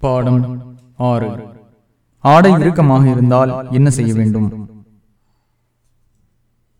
பாடம். ஆறு. ஆடை இறுக்கமாக இருந்தால் என்ன செய்ய வேண்டும்?